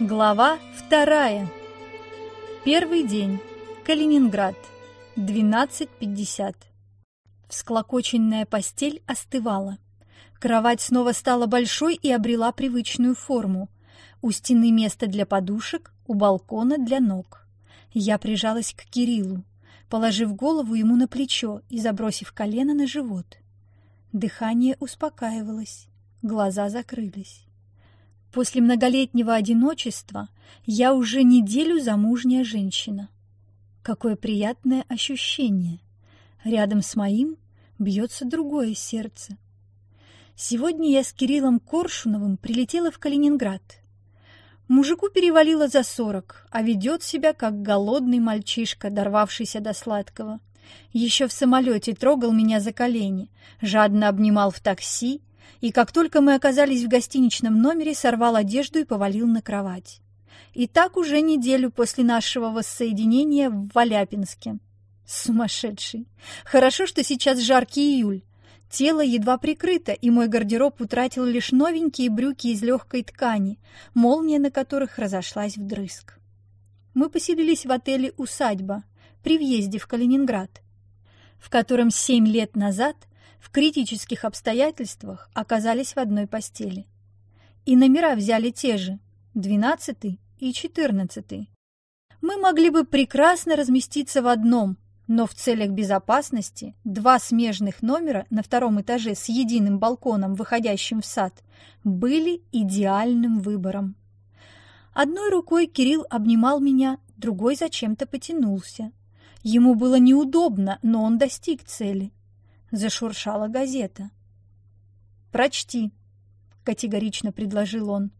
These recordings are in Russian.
Глава вторая. Первый день. Калининград. 12.50. Всклокоченная постель остывала. Кровать снова стала большой и обрела привычную форму. У стены место для подушек, у балкона для ног. Я прижалась к Кириллу, положив голову ему на плечо и забросив колено на живот. Дыхание успокаивалось, глаза закрылись. После многолетнего одиночества я уже неделю замужняя женщина. Какое приятное ощущение. Рядом с моим бьется другое сердце. Сегодня я с Кириллом Коршуновым прилетела в Калининград. Мужику перевалило за сорок, а ведет себя как голодный мальчишка, дорвавшийся до сладкого. Еще в самолете трогал меня за колени, жадно обнимал в такси, и как только мы оказались в гостиничном номере, сорвал одежду и повалил на кровать. И так уже неделю после нашего воссоединения в Валяпинске. Сумасшедший. Хорошо, что сейчас жаркий июль. Тело едва прикрыто, и мой гардероб утратил лишь новенькие брюки из легкой ткани, молния на которых разошлась вдрызг. Мы поселились в отеле «Усадьба» при въезде в Калининград, в котором семь лет назад – в критических обстоятельствах оказались в одной постели. И номера взяли те же, двенадцатый и четырнадцатый. Мы могли бы прекрасно разместиться в одном, но в целях безопасности два смежных номера на втором этаже с единым балконом, выходящим в сад, были идеальным выбором. Одной рукой Кирилл обнимал меня, другой зачем-то потянулся. Ему было неудобно, но он достиг цели – зашуршала газета. «Прочти», — категорично предложил он.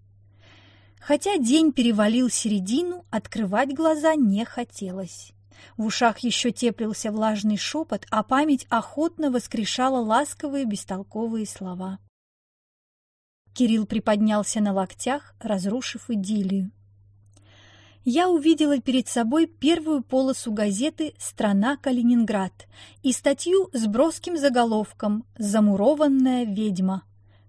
Хотя день перевалил середину, открывать глаза не хотелось. В ушах еще теплился влажный шепот, а память охотно воскрешала ласковые бестолковые слова. Кирилл приподнялся на локтях, разрушив идиллию я увидела перед собой первую полосу газеты «Страна Калининград» и статью с броским заголовком «Замурованная ведьма».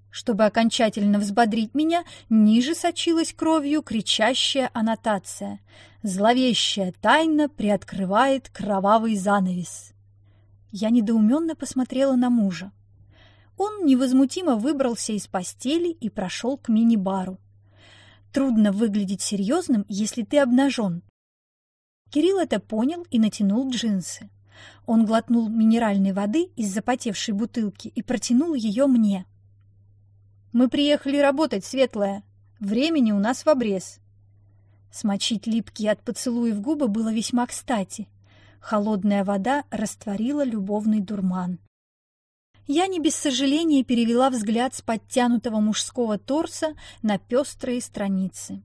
Чтобы окончательно взбодрить меня, ниже сочилась кровью кричащая аннотация. Зловещая тайна приоткрывает кровавый занавес. Я недоуменно посмотрела на мужа. Он невозмутимо выбрался из постели и прошел к мини-бару. Трудно выглядеть серьезным, если ты обнажен. Кирилл это понял и натянул джинсы. Он глотнул минеральной воды из запотевшей бутылки и протянул ее мне. «Мы приехали работать, Светлая. Времени у нас в обрез». Смочить липкие от поцелуев губы было весьма кстати. Холодная вода растворила любовный дурман. Я не без сожаления перевела взгляд с подтянутого мужского торса на пестрые страницы.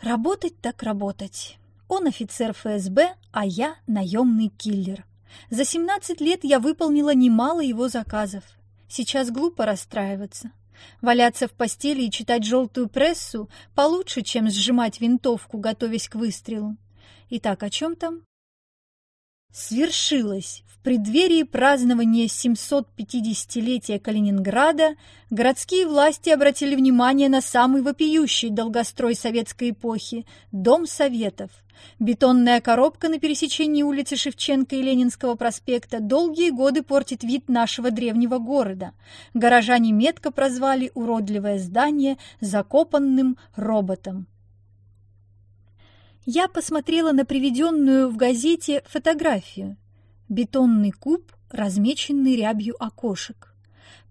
Работать так работать. Он офицер ФСБ, а я наемный киллер. За 17 лет я выполнила немало его заказов. Сейчас глупо расстраиваться. Валяться в постели и читать желтую прессу получше, чем сжимать винтовку, готовясь к выстрелу. Итак, о чем там? Свершилось! В преддверии празднования 750-летия Калининграда городские власти обратили внимание на самый вопиющий долгострой советской эпохи – Дом Советов. Бетонная коробка на пересечении улицы Шевченко и Ленинского проспекта долгие годы портит вид нашего древнего города. Горожане метко прозвали уродливое здание закопанным роботом. Я посмотрела на приведенную в газете фотографию. Бетонный куб, размеченный рябью окошек.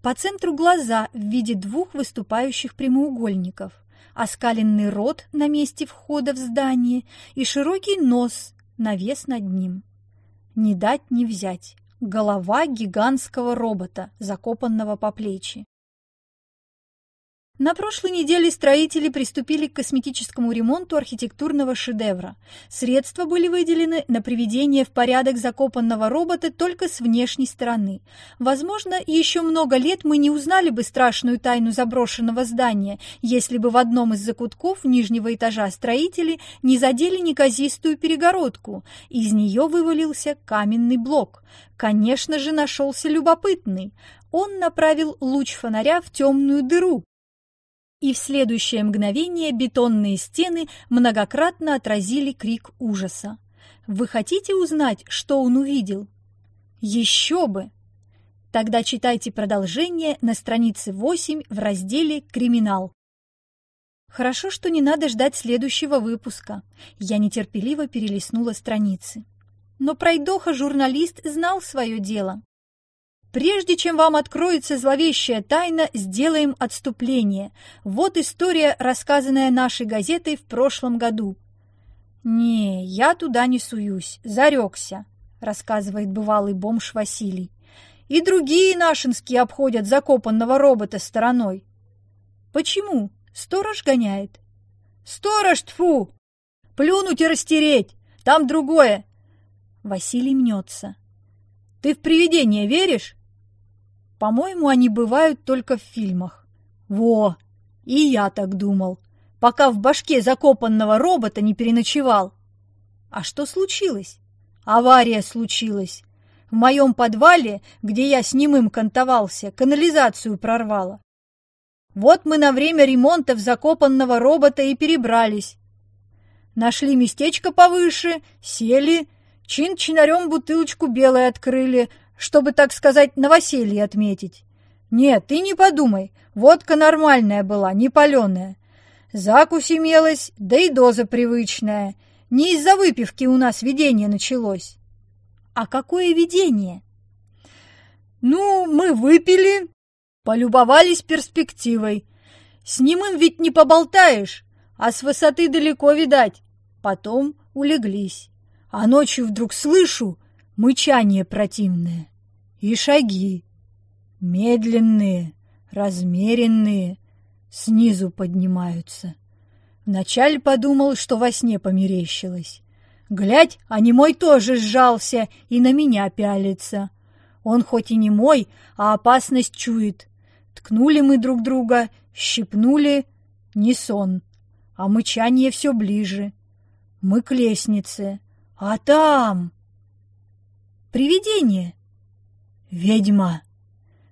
По центру глаза в виде двух выступающих прямоугольников, оскаленный рот на месте входа в здание и широкий нос, навес над ним. Не дать не взять. Голова гигантского робота, закопанного по плечи. На прошлой неделе строители приступили к косметическому ремонту архитектурного шедевра. Средства были выделены на приведение в порядок закопанного робота только с внешней стороны. Возможно, еще много лет мы не узнали бы страшную тайну заброшенного здания, если бы в одном из закутков нижнего этажа строители не задели неказистую перегородку. Из нее вывалился каменный блок. Конечно же, нашелся любопытный. Он направил луч фонаря в темную дыру, И в следующее мгновение бетонные стены многократно отразили крик ужаса. Вы хотите узнать, что он увидел? Еще бы! Тогда читайте продолжение на странице 8 в разделе «Криминал». Хорошо, что не надо ждать следующего выпуска. Я нетерпеливо перелистнула страницы. Но пройдоха-журналист знал свое дело. Прежде чем вам откроется зловещая тайна, сделаем отступление. Вот история, рассказанная нашей газетой в прошлом году. «Не, я туда не суюсь, зарекся», — рассказывает бывалый бомж Василий. «И другие нашинские обходят закопанного робота стороной». «Почему? Сторож гоняет». «Сторож, тфу! Плюнуть и растереть! Там другое!» Василий мнется. «Ты в привидения веришь?» По-моему, они бывают только в фильмах. Во! И я так думал, пока в башке закопанного робота не переночевал. А что случилось? Авария случилась. В моем подвале, где я с немым кантовался, канализацию прорвало. Вот мы на время ремонта в закопанного робота и перебрались. Нашли местечко повыше, сели, чин-чинарем бутылочку белой открыли, чтобы, так сказать, новоселье отметить. Нет, ты не подумай, водка нормальная была, не паленая. Закусь имелась, да и доза привычная. Не из-за выпивки у нас видение началось. А какое видение? Ну, мы выпили, полюбовались перспективой. С немым ведь не поболтаешь, а с высоты далеко видать. Потом улеглись. А ночью вдруг слышу, мычание противное и шаги, медленные, размеренные, снизу поднимаются. Вначале подумал, что во сне померещилось. Глядь, а не мой тоже сжался и на меня пялится. Он хоть и не мой, а опасность чует. Ткнули мы друг друга, щипнули, не сон, а мычание все ближе. Мы к лестнице, а там... Привидение. Ведьма.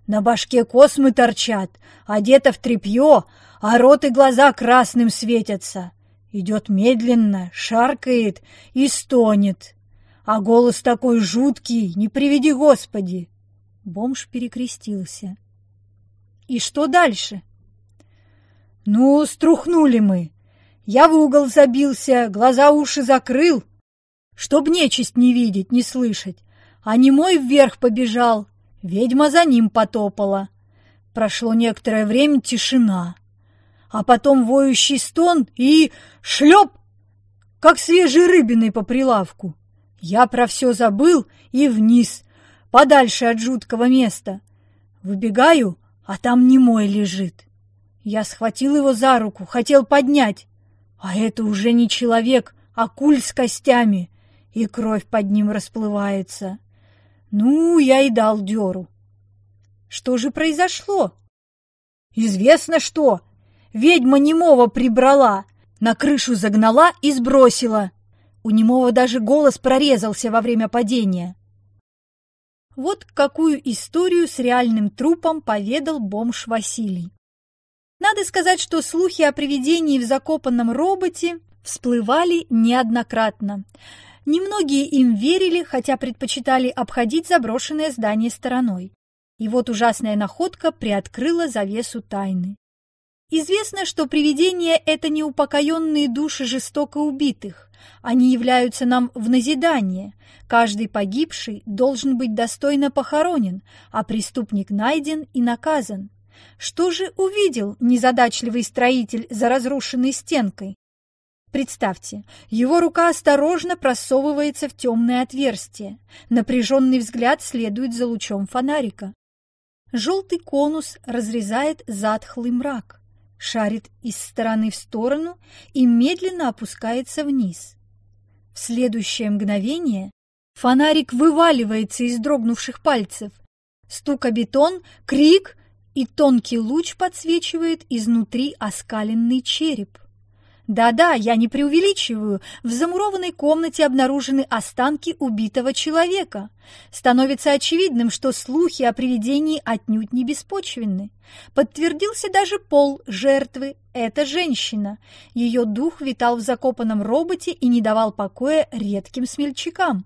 На башке космы торчат, одета в тряпье, а рот и глаза красным светятся. Идет медленно, шаркает и стонет. А голос такой жуткий, не приведи Господи. Бомж перекрестился. И что дальше? Ну, струхнули мы. Я в угол забился, глаза уши закрыл, чтоб нечисть не видеть, не слышать а немой вверх побежал, ведьма за ним потопала. Прошло некоторое время тишина, а потом воющий стон и шлеп, как свежей рыбиной по прилавку. Я про все забыл и вниз, подальше от жуткого места. Выбегаю, а там немой лежит. Я схватил его за руку, хотел поднять, а это уже не человек, а куль с костями, и кровь под ним расплывается. Ну, я и дал дёру. Что же произошло? Известно что. Ведьма немого прибрала, на крышу загнала и сбросила. У немого даже голос прорезался во время падения. Вот какую историю с реальным трупом поведал бомж Василий. Надо сказать, что слухи о привидении в закопанном роботе всплывали неоднократно. Немногие им верили, хотя предпочитали обходить заброшенное здание стороной. И вот ужасная находка приоткрыла завесу тайны. Известно, что привидения – это неупокоенные души жестоко убитых. Они являются нам в назидание. Каждый погибший должен быть достойно похоронен, а преступник найден и наказан. Что же увидел незадачливый строитель за разрушенной стенкой? Представьте, его рука осторожно просовывается в темное отверстие. Напряженный взгляд следует за лучом фонарика. Желтый конус разрезает затхлый мрак, шарит из стороны в сторону и медленно опускается вниз. В следующее мгновение фонарик вываливается из дрогнувших пальцев. Стук о бетон, крик, и тонкий луч подсвечивает изнутри оскаленный череп. Да-да, я не преувеличиваю. В замурованной комнате обнаружены останки убитого человека. Становится очевидным, что слухи о привидении отнюдь не беспочвенны. Подтвердился даже пол жертвы – это женщина. Ее дух витал в закопанном роботе и не давал покоя редким смельчакам.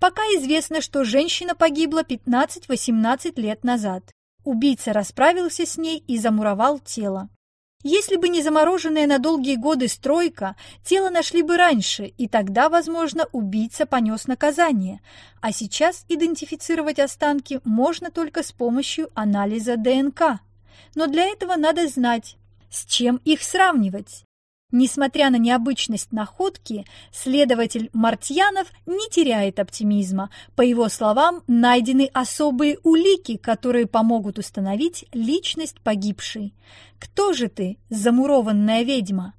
Пока известно, что женщина погибла 15-18 лет назад. Убийца расправился с ней и замуровал тело. Если бы не замороженная на долгие годы стройка, тело нашли бы раньше, и тогда, возможно, убийца понес наказание. А сейчас идентифицировать останки можно только с помощью анализа ДНК. Но для этого надо знать, с чем их сравнивать. Несмотря на необычность находки, следователь Мартьянов не теряет оптимизма. По его словам, найдены особые улики, которые помогут установить личность погибшей. Кто же ты, замурованная ведьма?